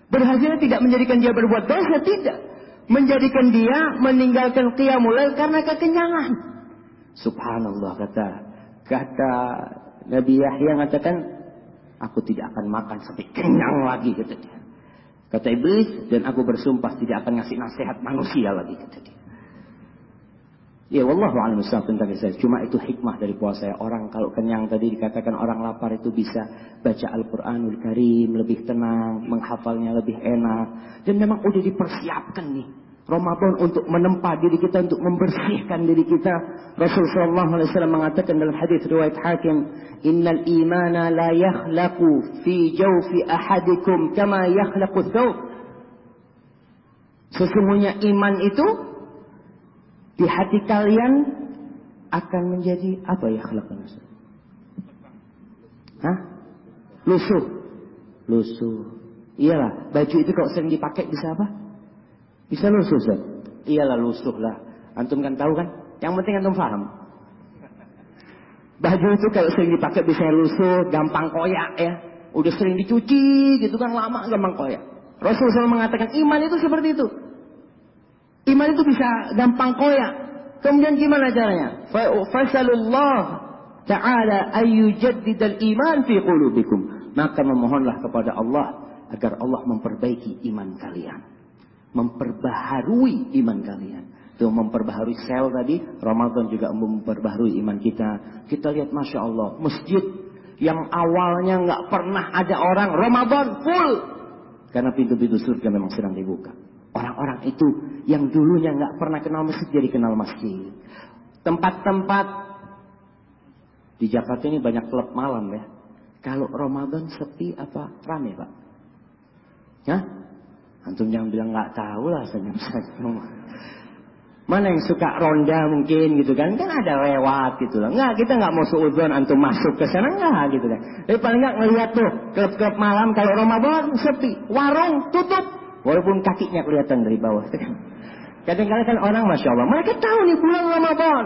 S3: Berhasilnya tidak menjadikan dia berbuat dosa, tidak menjadikan dia meninggalkan qiyamul lail karena kekenyangan. Subhanallah kata kata Nabi Yahya mengatakan aku tidak akan makan sampai kenyang lagi kata dia. Kata iblis dan aku bersumpah tidak akan ngasih nasihat manusia lagi kata dia. Ya wallahu a'lam tadi saya. Cuma itu hikmah dari puasa ya. Orang kalau kenyang tadi dikatakan orang lapar itu bisa baca Al-Qur'anul Karim lebih tenang, menghafalnya lebih enak dan memang udah dipersiapkan nih. Ramadan untuk menempa diri kita untuk membersihkan diri kita. Rasulullah SAW mengatakan dalam hadis riwayat Hakim, "Innal imana la yakhlaqu fi jawfi ahadikum kama yakhlaqu thawb." Sesungguhnya iman itu di hati kalian akan menjadi apa ya akhlaknya? Hah? Lusuh. Lusuh. Iyalah, baju itu kalau sering dipakai bisa apa? Bisa lusuh, Ustaz. Iyalah lusuh lah. Antum kan tahu kan? Yang penting antum paham. Baju itu kalau sering dipakai bisa lusuh, gampang koyak ya. Udah sering dicuci gitu kan lama gampang koyak. Rasulullah mengatakan iman itu seperti itu. Iman itu bisa gampang koyak. Kemudian gimana caranya? Fasalullah ta'ala ayyujaddidal iman fi qulubikum. Maka memohonlah kepada Allah agar Allah memperbaiki iman kalian. Memperbaharui iman kalian. Itu memperbaharui sel tadi. Ramadan juga memperbaharui iman kita. Kita lihat Masya Allah. Masjid yang awalnya nggak pernah ada orang. Ramadan full. Karena pintu-pintu surga memang sedang dibuka. Orang-orang itu yang dulunya nggak pernah kenal masjid jadi kenal masjid. Tempat-tempat di Jakarta ini banyak klub malam ya. Kalau Ramadan sepi apa rame pak? Ya? Antum jangan bilang nggak tahu lah senyum-senyum. Mana yang suka ronda mungkin gitu kan? Kan ada lewat gitu lah. Enggak, kita nggak mau suudon antum masuk ke sana enggak gitu kan. Tapi paling nggak ngeliat tuh klub-klub malam kalau Ramadan sepi, warung tutup. Walaupun kakinya kelihatan dari bawah. Kadang-kadang kan orang Masya Allah. Mereka tahu nih bulan Ramadan.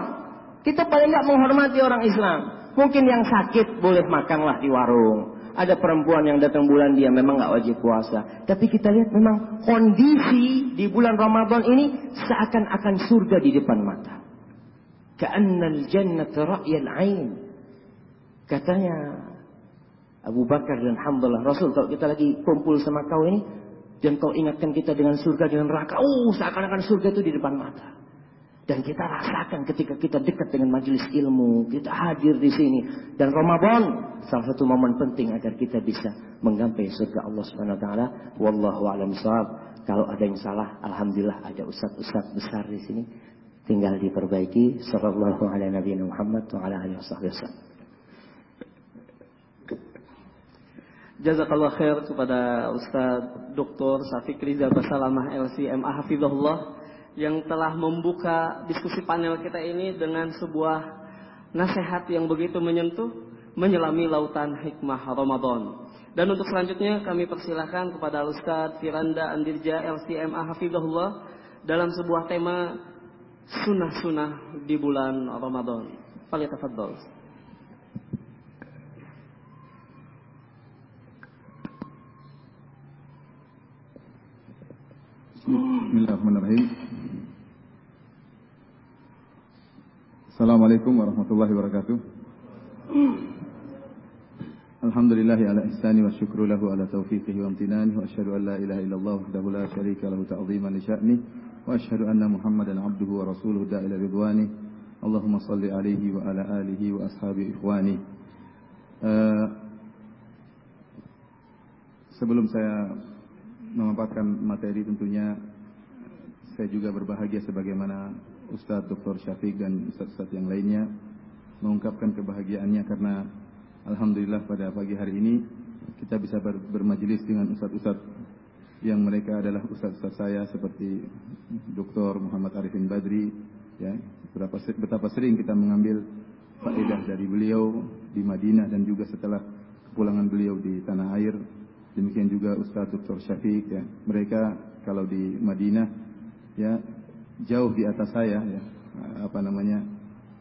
S3: Kita paling nggak menghormati orang Islam. Mungkin yang sakit boleh makanlah di warung. Ada perempuan yang datang bulan dia memang nggak wajib puasa. Tapi kita lihat memang kondisi di bulan Ramadan ini seakan-akan surga di depan mata. Ka'annal jannat ra'yal ain. Katanya Abu Bakar dan Hamdalah Rasul kalau kita lagi kumpul sama kau ini dan kau ingatkan kita dengan surga, dengan neraka. Oh, seakan-akan surga itu di depan mata. Dan kita rasakan ketika kita dekat dengan majelis ilmu, kita hadir di sini. Dan Ramadan salah satu momen penting agar kita bisa menggapai surga Allah Subhanahu wa taala. Wallahu a'lam Kalau ada yang salah, alhamdulillah ada ustaz-ustaz besar di sini. Tinggal diperbaiki. Sallallahu alaihi wa alihi wasallam.
S1: Jazakallah khair kepada Ustaz Dr. Safik Rizal Basalamah LCMA Hafizahullah yang telah membuka diskusi panel kita ini dengan sebuah nasihat yang begitu menyentuh menyelami lautan hikmah Ramadan. Dan untuk selanjutnya kami persilahkan kepada Ustaz Firanda Andirja LCMA Hafizahullah dalam sebuah tema sunnah-sunnah di bulan Ramadan. Falitafadol.
S4: Bismillahirrahmanirrahim. Assalamualaikum warahmatullahi wabarakatuh. Alhamdulillah ala ihsani wa syukru lahu ala taufiqihi wa amtinani wa asyhadu an la ilaha illallah wahdahu la syarika lahu ta'ziman li sya'ni wa asyhadu anna Muhammadan abduhu wa rasuluhu da'ila ridwani. Allahumma salli alaihi wa ala alihi wa ashabi ikhwani. Uh, sebelum saya memaparkan materi tentunya saya juga berbahagia sebagaimana Ustadz Dr. Syafiq dan Ustadz-Ustadz yang lainnya mengungkapkan kebahagiaannya karena Alhamdulillah pada pagi hari ini kita bisa ber bermajelis dengan Ustadz-Ustadz yang mereka adalah Ustadz-Ustadz saya seperti Dr. Muhammad Arifin Badri ya betapa, betapa sering kita mengambil faedah dari beliau di Madinah dan juga setelah kepulangan beliau di tanah air Demikian juga Ustaz Dr. Syafiq ya. Mereka kalau di Madinah ya jauh di atas saya ya. Apa namanya?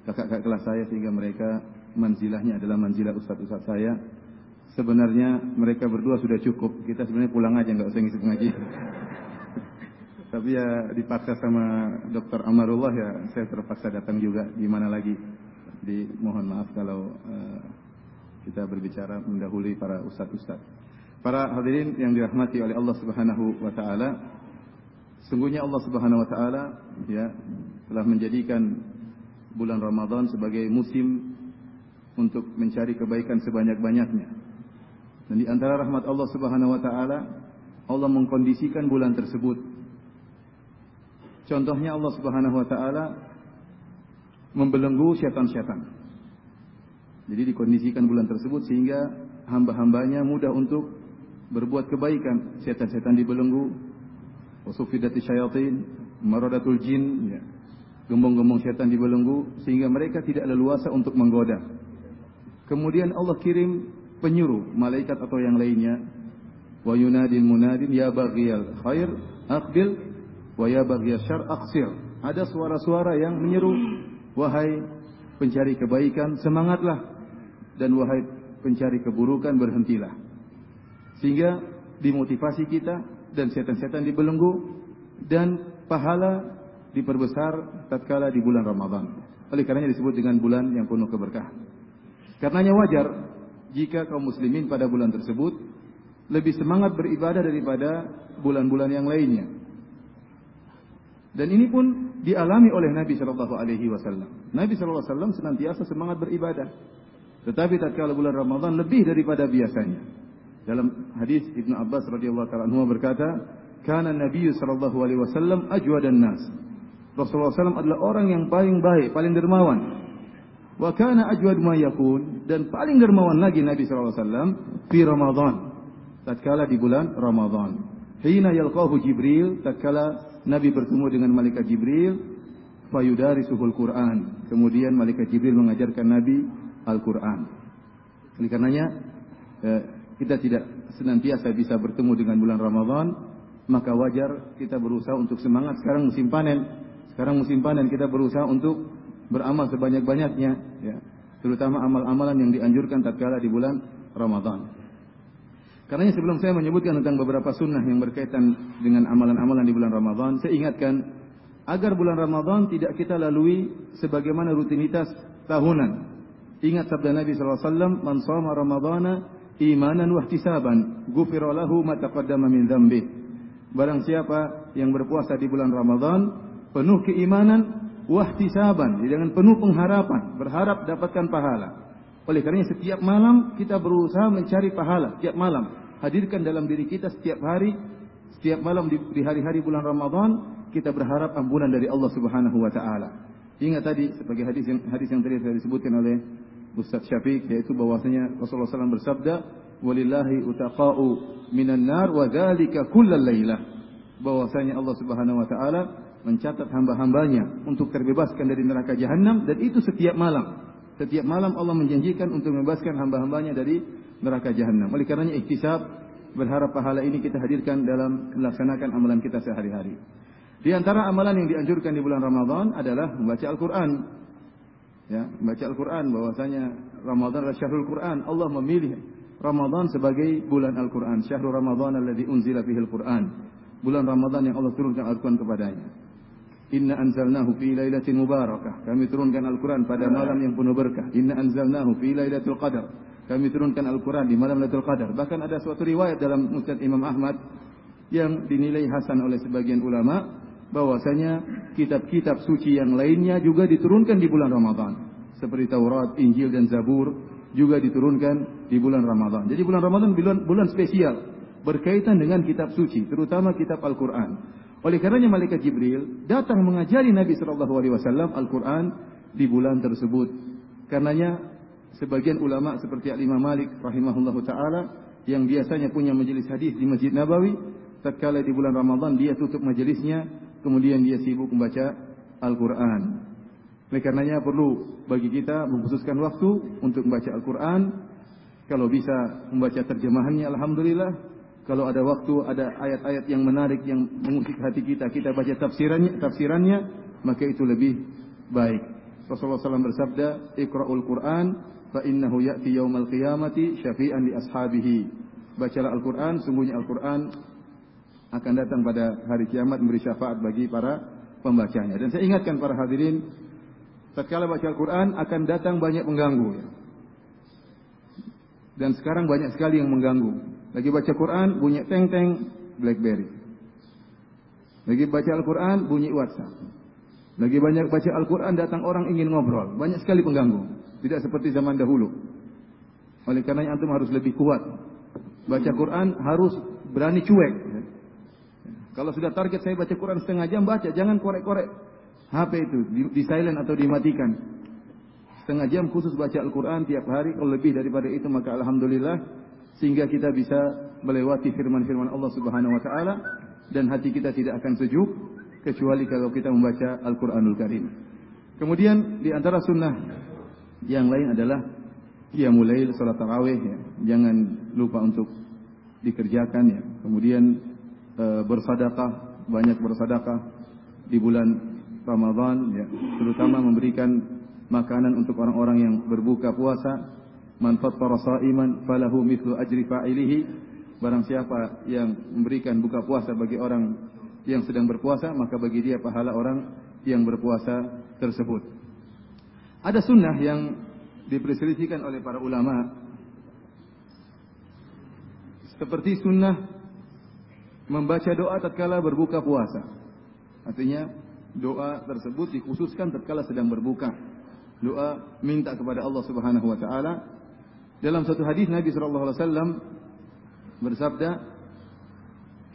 S4: kakak-kakak kelas saya sehingga mereka manzilahnya adalah manzilah ustaz-ustaz saya. Sebenarnya mereka berdua sudah cukup. Kita sebenarnya pulang aja nggak usah ngisi pengaji. Tapi ya dipaksa sama Dr. Amarullah ya saya terpaksa datang juga. Gimana lagi? Di mohon maaf kalau uh, kita berbicara mendahului para ustaz-ustaz. Para hadirin yang dirahmati oleh Allah Subhanahu wa taala, sungguhnya Allah Subhanahu wa taala ya telah menjadikan bulan Ramadan sebagai musim untuk mencari kebaikan sebanyak-banyaknya. Dan di antara rahmat Allah Subhanahu wa taala, Allah mengkondisikan bulan tersebut. Contohnya Allah Subhanahu wa taala membelenggu syaitan-syaitan. Jadi dikondisikan bulan tersebut sehingga hamba-hambanya mudah untuk berbuat kebaikan. Syaitan-syaitan dibelenggu, wasufidati syayatin, maradatul jin, ya. gembong-gembong syaitan dibelenggu sehingga mereka tidak leluasa untuk menggoda. Kemudian Allah kirim penyuruh malaikat atau yang lainnya wa yunadin munadin ya baghiyal khair aqbil wa ya baghiyal syar aqsir. Ada suara-suara yang menyeru wahai pencari kebaikan semangatlah dan wahai pencari keburukan berhentilah. Sehingga dimotivasi kita dan setan-setan dibelenggu dan pahala diperbesar tatkala di bulan Ramadan. Oleh karenanya disebut dengan bulan yang penuh keberkahan. Karenanya wajar jika kaum muslimin pada bulan tersebut lebih semangat beribadah daripada bulan-bulan yang lainnya. Dan ini pun dialami oleh Nabi Shallallahu Alaihi Wasallam. Nabi Shallallahu Alaihi Wasallam senantiasa semangat beribadah. Tetapi tatkala bulan Ramadan lebih daripada biasanya. Dalam hadis Ibnu Abbas radhiyallahu taala anhu berkata, "Kana Nabi sallallahu alaihi wasallam ajwadan nas." Rasulullah SAW adalah orang yang paling baik, paling dermawan. Wa kana ajwad ma yakun dan paling dermawan lagi Nabi wasallam di Ramadan. Tatkala di bulan Ramadan. Hina yalqahu Jibril, tatkala Nabi bertemu dengan malaikat Jibril, fayudarisuhul Quran. Kemudian malaikat Jibril mengajarkan Nabi Al-Quran. Oleh karenanya eh, kita tidak senantiasa bisa bertemu dengan bulan Ramadan, maka wajar kita berusaha untuk semangat. Sekarang musim panen, sekarang musim panen kita berusaha untuk beramal sebanyak-banyaknya, ya. terutama amal-amalan yang dianjurkan tatkala di bulan Ramadan. Karena sebelum saya menyebutkan tentang beberapa sunnah yang berkaitan dengan amalan-amalan di bulan Ramadan, saya ingatkan agar bulan Ramadan tidak kita lalui sebagaimana rutinitas tahunan. Ingat sabda Nabi SAW, Man sama Ramadana imanan wa ihtisaban, gufira lahu ma taqaddama min dhanbi. Barang siapa yang berpuasa di bulan Ramadan, penuh keimanan, wahtisaban, dengan penuh pengharapan, berharap dapatkan pahala. Oleh karena setiap malam kita berusaha mencari pahala, setiap malam hadirkan dalam diri kita setiap hari, setiap malam di hari-hari bulan Ramadan, kita berharap ampunan dari Allah Subhanahu wa taala. Ingat tadi sebagai hadis yang hadis yang tadi saya disebutkan oleh Ustaz Syafiq yaitu bahwasanya Rasulullah SAW bersabda, "Walillahi utaqa'u minan nar wa dzalika kullal lailah." Bahwasanya Allah Subhanahu wa taala mencatat hamba-hambanya untuk terbebaskan dari neraka jahanam dan itu setiap malam. Setiap malam Allah menjanjikan untuk membebaskan hamba-hambanya dari neraka jahanam. Oleh karenanya iktisab berharap pahala ini kita hadirkan dalam melaksanakan amalan kita sehari-hari. Di antara amalan yang dianjurkan di bulan Ramadan adalah membaca Al-Qur'an. Ya, membaca Al-Qur'an bahwasanya Ramadan adalah syahrul Qur'an. Allah memilih Ramadan sebagai bulan Al-Qur'an. Syahrul Ramadan alladzi unzila fihi Al-Qur'an. Bulan Ramadan yang Allah turunkan Al-Qur'an kepadanya. Inna anzalnahu fi lailatin mubarakah. Kami turunkan Al-Qur'an pada malam yang penuh berkah. Inna anzalnahu fi lailatul qadar. Kami turunkan Al-Quran di malam Lailatul Qadar. Bahkan ada suatu riwayat dalam Musnad Imam Ahmad yang dinilai hasan oleh sebagian ulama bahwasanya kitab-kitab suci yang lainnya juga diturunkan di bulan Ramadan. Seperti Taurat, Injil dan Zabur juga diturunkan di bulan Ramadan. Jadi bulan Ramadan bulan, bulan spesial berkaitan dengan kitab suci, terutama kitab Al-Quran. Oleh karenanya malaikat Jibril datang mengajari Nabi Shallallahu Alaihi Wasallam Al-Quran di bulan tersebut. Karenanya sebagian ulama seperti Al-Imam Malik rahimahullahu taala yang biasanya punya majelis hadis di Masjid Nabawi, tatkala di bulan Ramadan dia tutup majelisnya, kemudian dia sibuk membaca Al-Qur'an. Oleh karenanya perlu bagi kita mengkhususkan waktu untuk membaca Al-Qur'an. Kalau bisa membaca terjemahannya alhamdulillah. Kalau ada waktu, ada ayat-ayat yang menarik yang mengusik hati kita, kita baca tafsirannya, tafsirannya, maka itu lebih baik. Rasulullah SAW bersabda, "Iqra'ul Qur'an fa innahu ya'ti yaumal qiyamati syafi'an li ashabihi. Bacalah Al-Qur'an, sungguhnya Al-Qur'an akan datang pada hari kiamat memberi syafaat bagi para pembacanya. Dan saya ingatkan para hadirin, tatkala baca Al-Qur'an akan datang banyak pengganggu. Ya. Dan sekarang banyak sekali yang mengganggu. Lagi baca Quran, bunyi teng-teng BlackBerry. Lagi baca Al-Quran, bunyi WhatsApp. Lagi banyak baca Al-Quran datang orang ingin ngobrol. Banyak sekali pengganggu. Tidak seperti zaman dahulu. Oleh karena antum harus lebih kuat. Baca Quran harus berani cuek. Kalau sudah target saya baca Quran setengah jam baca, jangan korek-korek HP itu di, di silent atau dimatikan. Setengah jam khusus baca Al-Quran tiap hari. Kalau lebih daripada itu maka Alhamdulillah. Sehingga kita bisa melewati firman-firman Allah subhanahu wa ta'ala. Dan hati kita tidak akan sejuk. Kecuali kalau kita membaca Al-Quranul Karim. Kemudian di antara sunnah yang lain adalah Qiyamul Lail, salat tarawih ya. Jangan lupa untuk dikerjakan ya. Kemudian e, bersadaqah, banyak bersadaqah di bulan Ramadan ya, terutama memberikan makanan untuk orang-orang yang berbuka puasa. Man fattara sha'iman falahu mithlu ajri fa'ilihi. Barang siapa yang memberikan buka puasa bagi orang yang sedang berpuasa, maka bagi dia pahala orang yang berpuasa tersebut. Ada sunnah yang diperselisihkan oleh para ulama seperti sunnah membaca doa tatkala berbuka puasa. Artinya doa tersebut dikhususkan tatkala sedang berbuka. Doa minta kepada Allah Subhanahu wa taala. Dalam satu hadis Nabi sallallahu alaihi wasallam bersabda,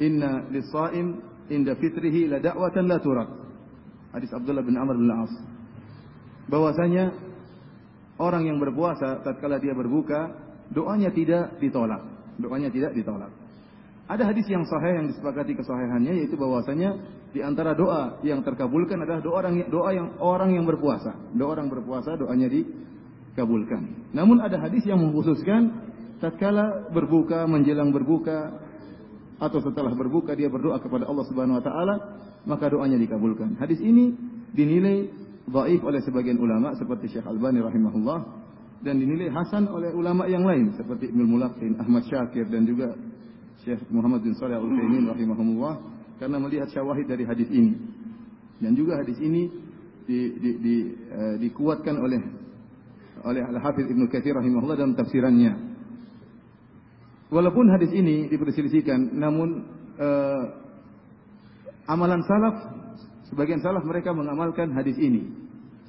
S4: "Inna lis-shaim inda fitrihi la da'watan la turad." Hadis Abdullah bin Amr bin As. Bahwasanya orang yang berpuasa tatkala dia berbuka, doanya tidak ditolak. Doanya tidak ditolak. Ada hadis yang sahih yang disepakati kesahihannya yaitu bahwasanya di antara doa yang terkabulkan adalah doa orang doa yang orang yang berpuasa. Doa orang berpuasa doanya dikabulkan. Namun ada hadis yang mengkhususkan tatkala berbuka, menjelang berbuka atau setelah berbuka dia berdoa kepada Allah Subhanahu wa taala, maka doanya dikabulkan. Hadis ini dinilai dhaif oleh sebagian ulama seperti Syekh Albani rahimahullah dan dinilai hasan oleh ulama yang lain seperti Ibnu Mulaqin, Ahmad Syakir dan juga Syekh Muhammad bin Shalih Al-Utsaimin rahimahumullah karena melihat syawahid dari hadis ini. Dan juga hadis ini di, di, di, uh, dikuatkan oleh oleh Al-Hafiz Ibnu Katsir rahimahullah dalam tafsirannya. Walaupun hadis ini diperselisihkan, namun uh, amalan salaf sebagian salaf mereka mengamalkan hadis ini.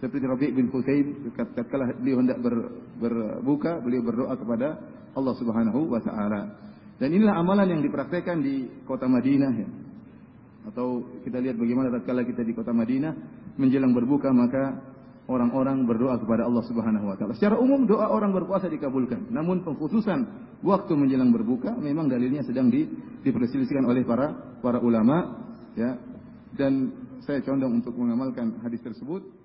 S4: Seperti Rabi' bin Hussein ketika beliau hendak ber, berbuka, beliau berdoa kepada Allah Subhanahu wa taala. Dan inilah amalan yang dipraktekkan di kota Madinah ya. Atau kita lihat bagaimana tatkala kita di kota Madinah menjelang berbuka maka orang-orang berdoa kepada Allah Subhanahu wa taala. Secara umum doa orang berpuasa dikabulkan. Namun pengkhususan waktu menjelang berbuka memang dalilnya sedang di, diperselisihkan oleh para para ulama ya. Dan saya condong untuk mengamalkan hadis tersebut